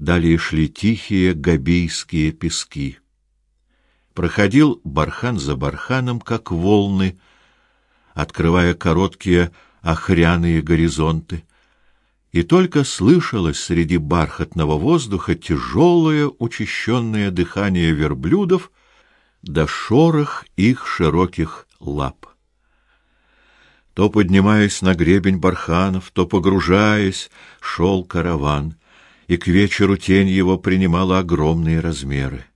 Далее шли тихие габийские пески. Проходил бархан за барханом, как волны, открывая короткие охряные горизонты, и только слышалось среди бархатного воздуха тяжелое учащенное дыхание верблюдов да шорох их широких лап. То поднимаясь на гребень барханов, то погружаясь, шел караван, и к вечеру тень его принимала огромные размеры.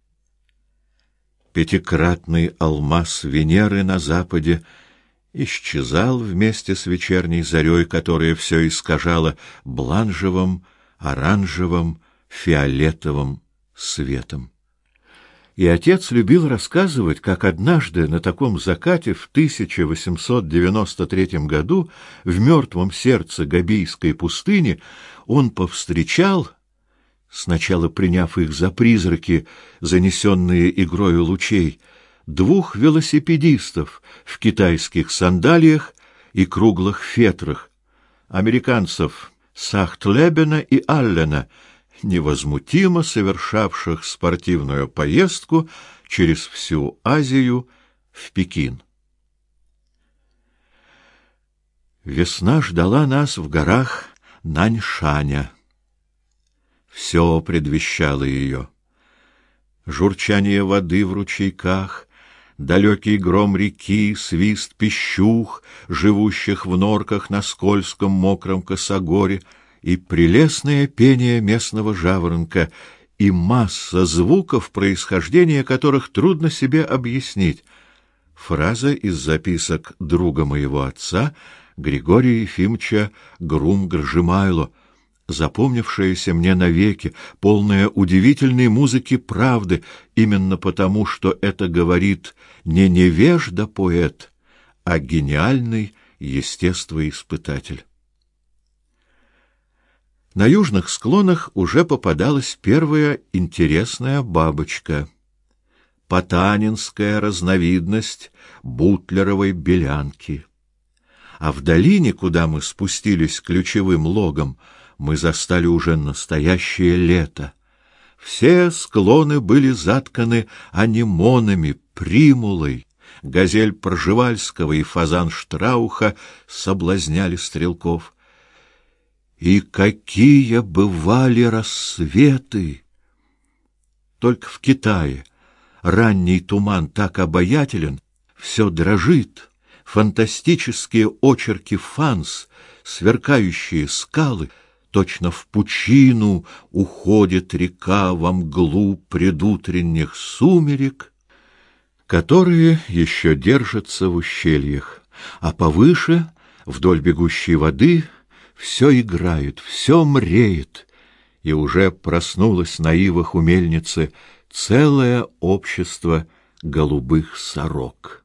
Пятикратный алмаз Венеры на западе исчезал вместе с вечерней зарей, которая все искажала бланжевым, оранжевым, фиолетовым светом. И отец любил рассказывать, как однажды на таком закате в 1893 году в мертвом сердце Габийской пустыни он повстречал, сначала приняв их за призраки, занесенные игрою лучей, двух велосипедистов в китайских сандалиях и круглых фетрах, американцев Сахтлебена и Аллена — невозмутимо совершавших спортивную поездку через всю Азию в Пекин. Весна ждала нас в горах Наньшаня. Все предвещало ее. Журчание воды в ручейках, далекий гром реки, свист пищух, живущих в норках на скользком мокром косогоре — и прелестное пение местного жаворонка, и масса звуков, происхождение которых трудно себе объяснить. Фраза из записок друга моего отца, Григория Ефимовича Грум-Гржимайло, запомнившаяся мне навеки, полная удивительной музыки правды, именно потому, что это говорит не невежда-поэт, а гениальный естествоиспытатель. На южных склонах уже попадалась первая интересная бабочка. Потанинская разновидность бутлеровой белянки. А в долине, куда мы спустились ключевым логом, мы застали уже настоящее лето. Все склоны были затканы анимонами, примулой. Газель Пржевальского и фазан Штрауха соблазняли стрелков. И какие бывали рассветы! Только в Китае ранний туман так обаятелен, все дрожит, фантастические очерки фанс, сверкающие скалы, точно в пучину уходит река во мглу предутренних сумерек, которые еще держатся в ущельях, а повыше, вдоль бегущей воды, все играет, все мреет, и уже проснулось на ивах у мельницы целое общество голубых сорок.